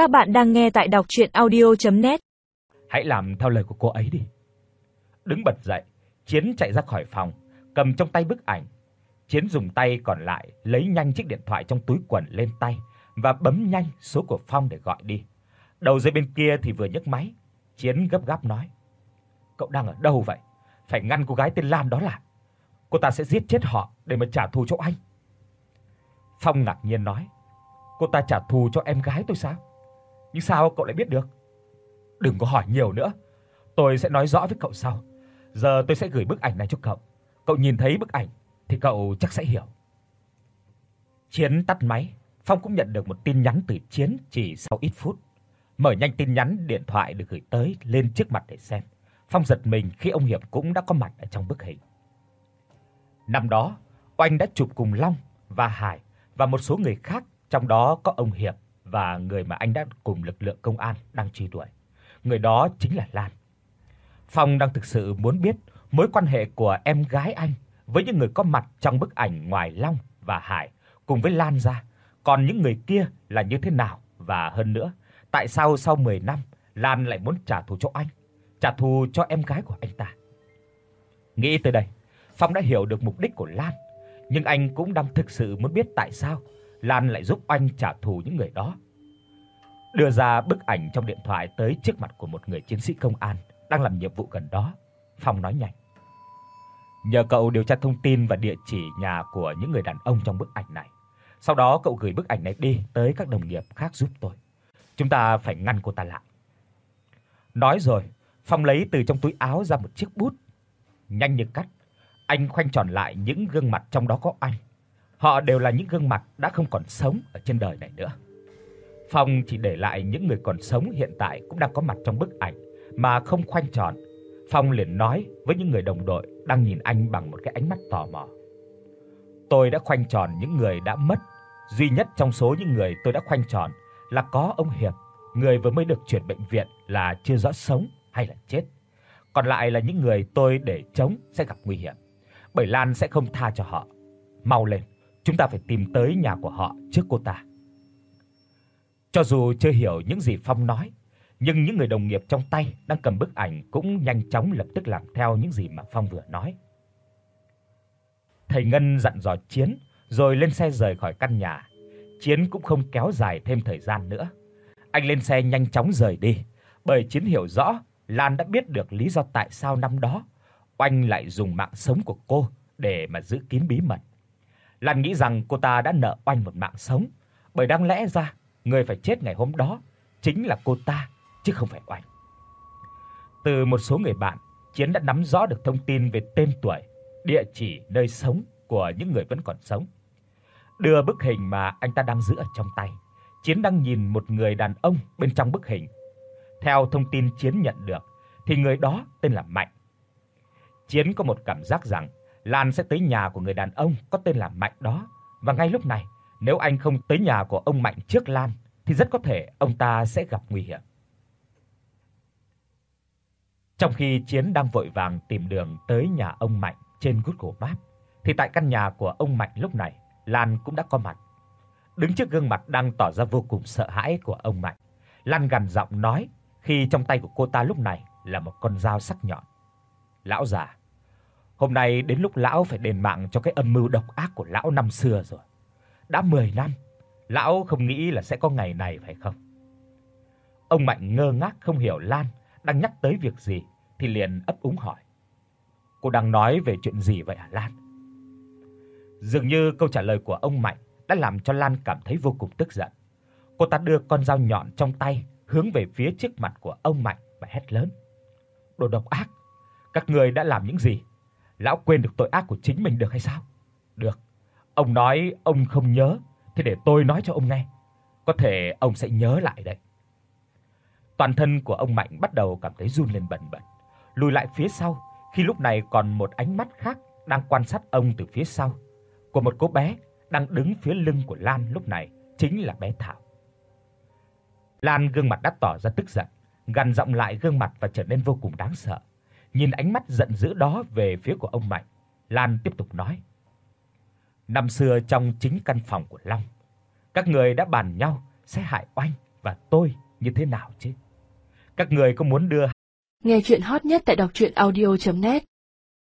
Các bạn đang nghe tại đọc audio net Hãy làm theo lời của cô ấy đi. Đứng bật dậy, Chiến chạy ra khỏi phòng, cầm trong tay bức ảnh. Chiến dùng tay còn lại lấy nhanh chiếc điện thoại trong túi quần lên tay và bấm nhanh số của Phong để gọi đi. Đầu dây bên kia thì vừa nhấc máy, Chiến gấp gáp nói: "Cậu đang ở đâu vậy? Phải ngăn cô gái tên Lan đó lại. Cô ta sẽ giết chết họ để mà trả thù cho anh." Phong ngạc nhiên nói: "Cô ta trả thù cho em gái tôi sao? Nhưng sao cậu lại biết được?" "Đừng có hỏi nhiều nữa, tôi sẽ nói rõ với cậu sau. Giờ tôi sẽ gửi bức ảnh này cho cậu. Cậu nhìn thấy bức ảnh thì cậu chắc sẽ hiểu." Chiến tắt máy, Phong cũng nhận được một tin nhắn từ Chiến chỉ sau ít phút. Mở nhanh tin nhắn điện thoại được gửi tới lên trước mặt để xem. Phong giật mình khi ông Hiệp cũng đã có mặt ở trong bức hình. Năm đó, Oanh đã chụp cùng Long và Hải và một số người khác, trong đó có ông Hiệp và người mà anh đã cùng lực lượng công an đang truy đuổi. Người đó chính là Lan. Phong đang thực sự muốn biết mối quan hệ của em gái anh với những người có mặt trong bức ảnh ngoài Long và Hải cùng với Lan ra, còn những người kia là như thế nào và hơn nữa, tại sao sau 10 năm Lan lại muốn trả thù cho anh, trả thù cho em gái của anh ta. Nghĩ tới đây, Phong đã hiểu được mục đích của Lan, nhưng anh cũng đang thực sự muốn biết tại sao Lan lại giúp anh trả thù những người đó. Đưa ra bức ảnh trong điện thoại tới trước mặt của một người chiến sĩ công an đang làm nhiệm vụ gần đó, Phong nói nhanh: "Nhờ cậu điều tra thông tin và địa chỉ nhà của những người đàn ông trong bức ảnh này. Sau đó cậu gửi bức ảnh này đi tới các đồng nghiệp khác giúp tôi. Chúng ta phải ngăn cô ta lại." Nói rồi, Phong lấy từ trong túi áo ra một chiếc bút, nhanh như cắt, anh khoanh tròn lại những gương mặt trong đó có anh. Họ đều là những gương mặt đã không còn sống ở trên đời này nữa. Phong chỉ để lại những người còn sống hiện tại cũng đang có mặt trong bức ảnh mà không khoanh tròn. Phong liền nói với những người đồng đội đang nhìn anh bằng một cái ánh mắt tò mò. Tôi đã khoanh tròn những người đã mất, duy nhất trong số những người tôi đã khoanh tròn là có ông Hiệp, người vừa mới được chuyển bệnh viện là chưa rõ sống hay là chết. Còn lại là những người tôi để chống sẽ gặp nguy hiểm, Bảy Lan sẽ không tha cho họ. Mau lên, chúng ta phải tìm tới nhà của họ trước cô ta. Cho dù chưa hiểu những gì Phong nói, nhưng những người đồng nghiệp trong tay đang cầm bức ảnh cũng nhanh chóng lập tức làm theo những gì mà Phong vừa nói. Thầy Ngân dặn dò Chiến rồi lên xe rời khỏi căn nhà. Chiến cũng không kéo dài thêm thời gian nữa. Anh lên xe nhanh chóng rời đi, bởi Chiến hiểu rõ Lan đã biết được lý do tại sao năm đó Oanh lại dùng mạng sống của cô để mà giữ kín bí mật. Lan nghĩ rằng cô ta đã nợ Oanh một mạng sống, bởi đáng lẽ ra người phải chết ngày hôm đó chính là cô ta chứ không phải Oanh. Từ một số người bạn, Chiến đã nắm rõ được thông tin về tên tuổi, địa chỉ nơi sống của những người vẫn còn sống. Đưa bức hình mà anh ta đang giữ ở trong tay, Chiến đang nhìn một người đàn ông bên trong bức hình. Theo thông tin Chiến nhận được thì người đó tên là Mạnh. Chiến có một cảm giác rằng Lan sẽ tới nhà của người đàn ông có tên là Mạnh đó và ngay lúc này, nếu anh không tới nhà của ông Mạnh trước Lan thì rất có thể ông ta sẽ gặp nguy hiểm. Trong khi Chiến đang vội vàng tìm đường tới nhà ông Mạnh trên Google Maps thì tại căn nhà của ông Mạnh lúc này, Lan cũng đã có mặt. Đứng trước gương mặt đang tỏ ra vô cùng sợ hãi của ông Mạnh, Lan gằn giọng nói khi trong tay của cô ta lúc này là một con dao sắc nhọn. "Lão già, hôm nay đến lúc lão phải đền mạng cho cái âm mưu độc ác của lão năm xưa rồi. Đã 10 năm, lão không nghĩ là sẽ có ngày này phải không?" Ông Mạnh ngơ ngác không hiểu Lan đang nhắc tới việc gì thì liền ấp úng hỏi: "Cô đang nói về chuyện gì vậy hả Lan?" Dường như câu trả lời của ông Mạnh đã làm cho Lan cảm thấy vô cùng tức giận. Cô ta đưa con dao nhọn trong tay hướng về phía trước mặt của ông Mạnh và hét lớn: "Đồ độc ác, các người đã làm những gì? Lão quên được tội ác của chính mình được hay sao? Được, ông nói ông không nhớ, thì để tôi nói cho ông nghe. Có thể ông sẽ nhớ lại đấy." Toàn thân của ông Mạnh bắt đầu cảm thấy run lên bần bật, lùi lại phía sau, khi lúc này còn một ánh mắt khác đang quan sát ông từ phía sau, của một cô bé đang đứng phía lưng của Lan lúc này chính là bé Thảo. Lan gương mặt đã tỏ ra tức giận, gằn giọng lại gương mặt và trở nên vô cùng đáng sợ. Nhìn ánh mắt giận dữ đó về phía của ông Mạnh, Lan tiếp tục nói: Năm xưa trong chính căn phòng của Long, các người đã bàn nhau sẽ hại oanh và tôi như thế nào chứ? Các người có muốn đưa Nghe truyện hot nhất tại đọc audio net